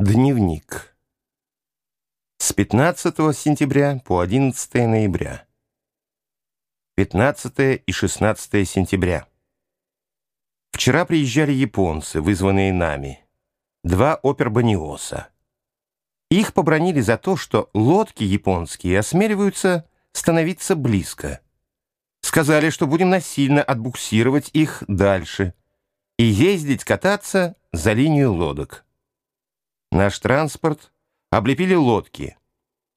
Дневник. С 15 сентября по 11 ноября. 15 и 16 сентября. Вчера приезжали японцы, вызванные нами. Два опербаниоса. Их побронили за то, что лодки японские осмеливаются становиться близко. Сказали, что будем насильно отбуксировать их дальше и ездить кататься за линию лодок. Наш транспорт облепили лодки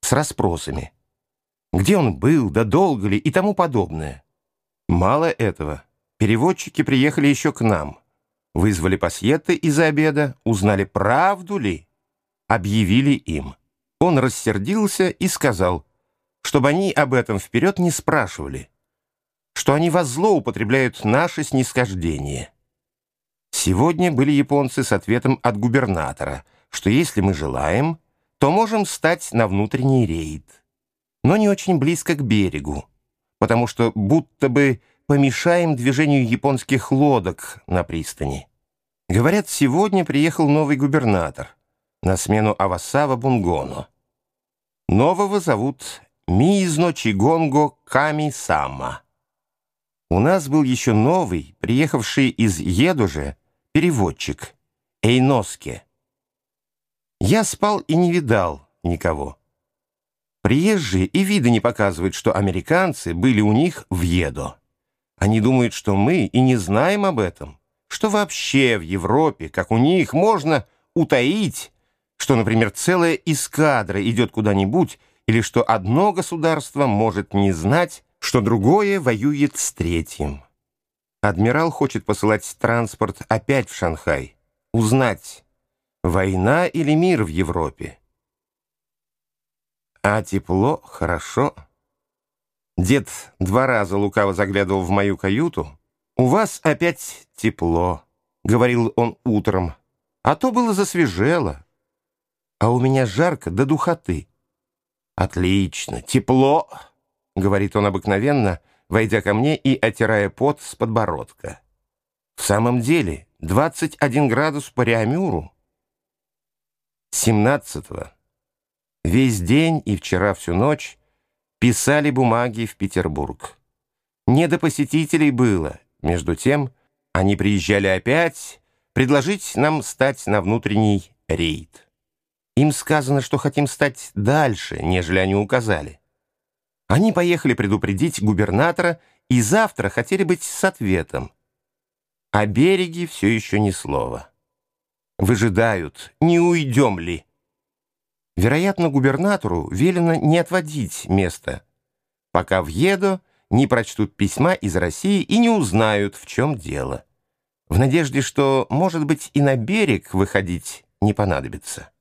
с расспросами. Где он был, да долго ли и тому подобное. Мало этого. Переводчики приехали еще к нам. Вызвали пассеты из-за обеда, узнали, правду ли. Объявили им. Он рассердился и сказал, чтобы они об этом вперед не спрашивали, что они во зло употребляют наше снисхождение. Сегодня были японцы с ответом от губернатора — что если мы желаем, то можем стать на внутренний рейд, но не очень близко к берегу, потому что будто бы помешаем движению японских лодок на пристани. Говорят, сегодня приехал новый губернатор на смену Авасава Бунгону. Нового зовут Миизно Чигонго Ками-Сама. У нас был еще новый, приехавший из Едуже, переводчик, Эйноске. Я спал и не видал никого. Приезжие и вида не показывают, что американцы были у них в Едо. Они думают, что мы и не знаем об этом, что вообще в Европе, как у них, можно утаить, что, например, целая эскадра идет куда-нибудь, или что одно государство может не знать, что другое воюет с третьим. Адмирал хочет посылать транспорт опять в Шанхай, узнать, Война или мир в Европе? А тепло хорошо. Дед два раза лукаво заглядывал в мою каюту. «У вас опять тепло», — говорил он утром. «А то было засвежело. А у меня жарко до духоты». «Отлично, тепло», — говорит он обыкновенно, войдя ко мне и отирая пот с подбородка. «В самом деле, 21 градус по Реамюру». 17-го. Весь день и вчера всю ночь писали бумаги в Петербург. Не до посетителей было. Между тем, они приезжали опять предложить нам стать на внутренний рейд. Им сказано, что хотим стать дальше, нежели они указали. Они поехали предупредить губернатора и завтра хотели быть с ответом. О береге все еще ни слова выжидают, не уйдем ли. Вероятно, губернатору велено не отводить место, пока въеду не прочтут письма из России и не узнают, в чем дело, в надежде, что, может быть, и на берег выходить не понадобится.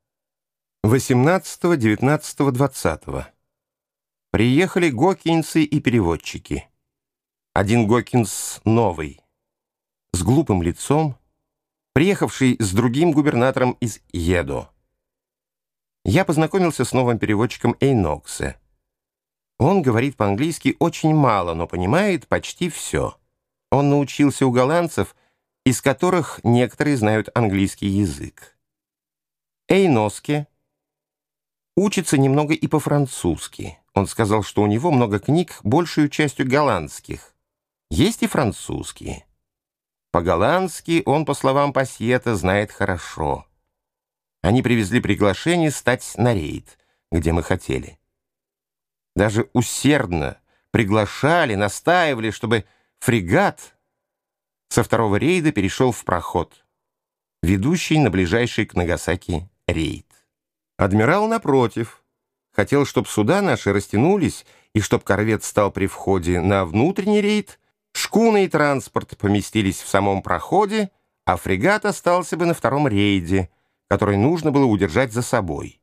18, 19, 20. Приехали гокинцы и переводчики. Один гокинс новый, с глупым лицом, приехавший с другим губернатором из Едо. Я познакомился с новым переводчиком Эйноксе. Он говорит по-английски очень мало, но понимает почти все. Он научился у голландцев, из которых некоторые знают английский язык. Эйноске учится немного и по-французски. Он сказал, что у него много книг, большую частью голландских. Есть и французские. По-голландски он, по словам Пассиета, знает хорошо. Они привезли приглашение стать на рейд, где мы хотели. Даже усердно приглашали, настаивали, чтобы фрегат со второго рейда перешел в проход, ведущий на ближайший к Нагасаки рейд. Адмирал, напротив, хотел, чтобы суда наши растянулись и чтобы корвет стал при входе на внутренний рейд, Шкуны и транспорт поместились в самом проходе, а фрегат остался бы на втором рейде, который нужно было удержать за собой.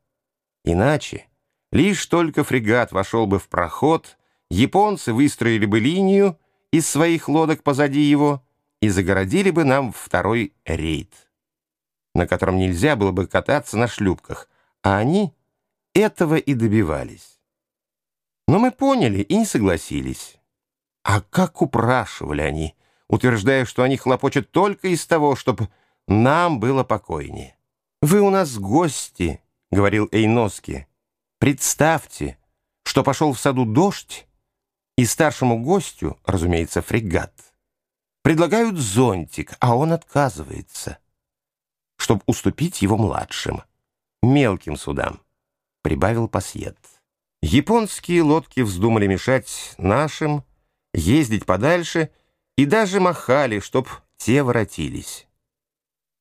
Иначе, лишь только фрегат вошел бы в проход, японцы выстроили бы линию из своих лодок позади его и загородили бы нам второй рейд, на котором нельзя было бы кататься на шлюпках, а они этого и добивались. Но мы поняли и не согласились. А как упрашивали они, утверждая, что они хлопочут только из того, чтобы нам было покойнее. «Вы у нас гости», — говорил Эйноски. «Представьте, что пошел в саду дождь, и старшему гостю, разумеется, фрегат, предлагают зонтик, а он отказывается, чтобы уступить его младшим, мелким судам», — прибавил Пасьет. Японские лодки вздумали мешать нашим, ездить подальше и даже махали, чтоб те воротились.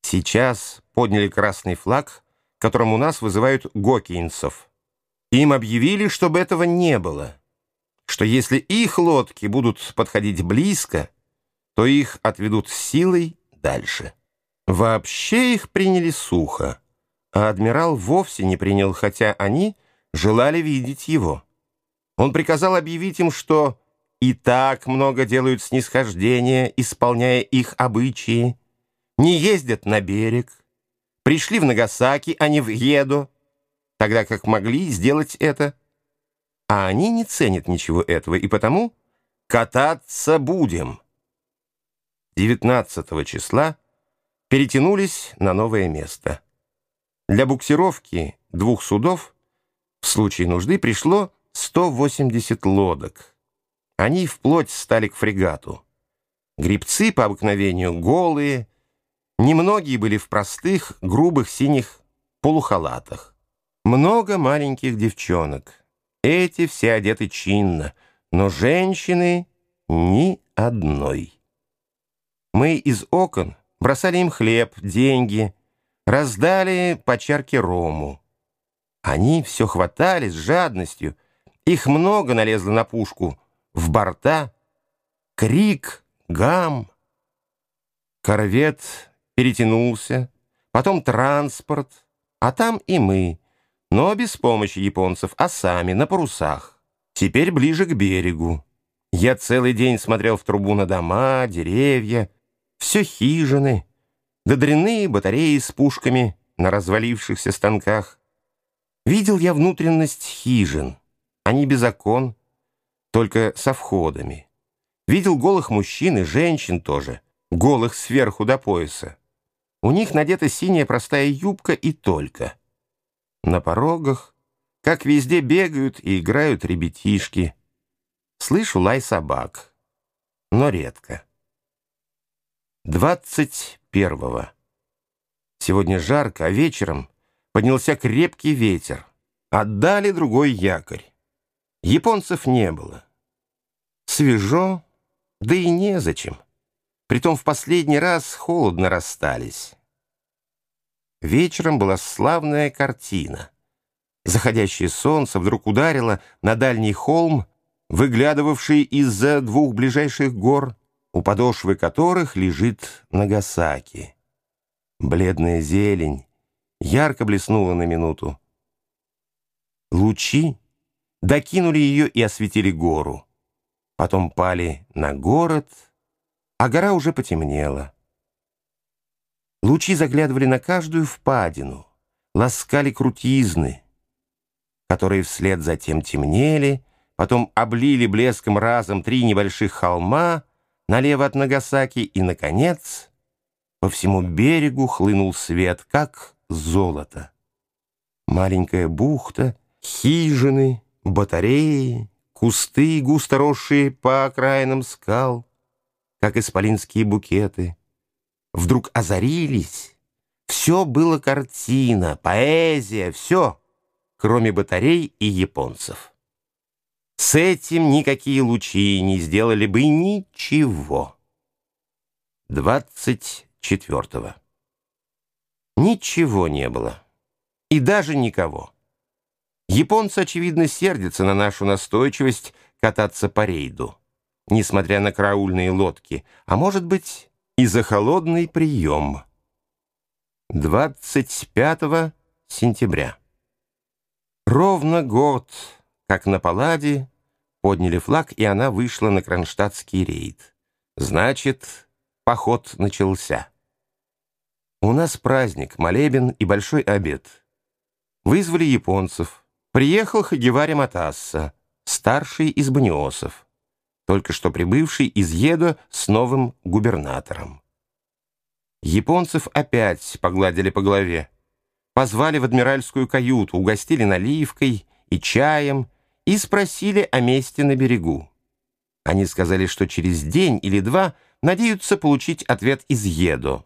Сейчас подняли красный флаг, которым у нас вызывают гокинцев. Им объявили, чтобы этого не было, что если их лодки будут подходить близко, то их отведут силой дальше. Вообще их приняли сухо, а адмирал вовсе не принял, хотя они желали видеть его. Он приказал объявить им, что и так много делают снисхождения, исполняя их обычаи, не ездят на берег, пришли в Нагасаки, а не в Едо, тогда как могли сделать это. А они не ценят ничего этого, и потому кататься будем. 19 числа перетянулись на новое место. Для буксировки двух судов в случае нужды пришло 180 лодок. Они вплоть стали к фрегату. Грибцы по обыкновению голые, немногие были в простых, грубых синих полухалатах. Много маленьких девчонок. Эти все одеты чинно, но женщины ни одной. Мы из окон бросали им хлеб, деньги, раздали по чарке рому. Они все хватали с жадностью, их много налезло на пушку — в борта крик, гам. Корвет перетянулся, потом транспорт, а там и мы, но без помощи японцев, а сами на парусах. Теперь ближе к берегу. Я целый день смотрел в трубу на дома, деревья, все хижины, да батареи с пушками на развалившихся станках. Видел я внутренность хижин. Они без окон, только со входами. Видел голых мужчин и женщин тоже, голых сверху до пояса. У них надета синяя простая юбка и только. На порогах, как везде, бегают и играют ребятишки. Слышу лай собак, но редко. Двадцать первого. Сегодня жарко, а вечером поднялся крепкий ветер. Отдали другой якорь. Японцев не было. Свежо, да и незачем. Притом в последний раз холодно расстались. Вечером была славная картина. Заходящее солнце вдруг ударило на дальний холм, выглядывавший из-за двух ближайших гор, у подошвы которых лежит Нагасаки. Бледная зелень ярко блеснула на минуту. Лучи докинули ее и осветили гору потом пали на город, а гора уже потемнела. Лучи заглядывали на каждую впадину, ласкали крутизны, которые вслед за тем темнели, потом облили блеском разом три небольших холма налево от Нагасаки, и, наконец, по всему берегу хлынул свет, как золото. Маленькая бухта, хижины, батареи, Кусты, густо росшие по окраинам скал, как исполинские букеты, вдруг озарились. Все было картина, поэзия, все, кроме батарей и японцев. С этим никакие лучи не сделали бы ничего. Двадцать четвертого. Ничего не было. И даже никого. Японцы, очевидно, сердятся на нашу настойчивость кататься по рейду, несмотря на караульные лодки, а может быть и за холодный прием. 25 сентября. Ровно год, как на Палладе, подняли флаг, и она вышла на кронштадтский рейд. Значит, поход начался. У нас праздник, молебен и большой обед. Вызвали японцев. Приехал Хагевари Матасса, старший из баниосов, только что прибывший из Едо с новым губернатором. Японцев опять погладили по голове. позвали в адмиральскую каюту, угостили наливкой и чаем и спросили о месте на берегу. Они сказали, что через день или два надеются получить ответ из Едо.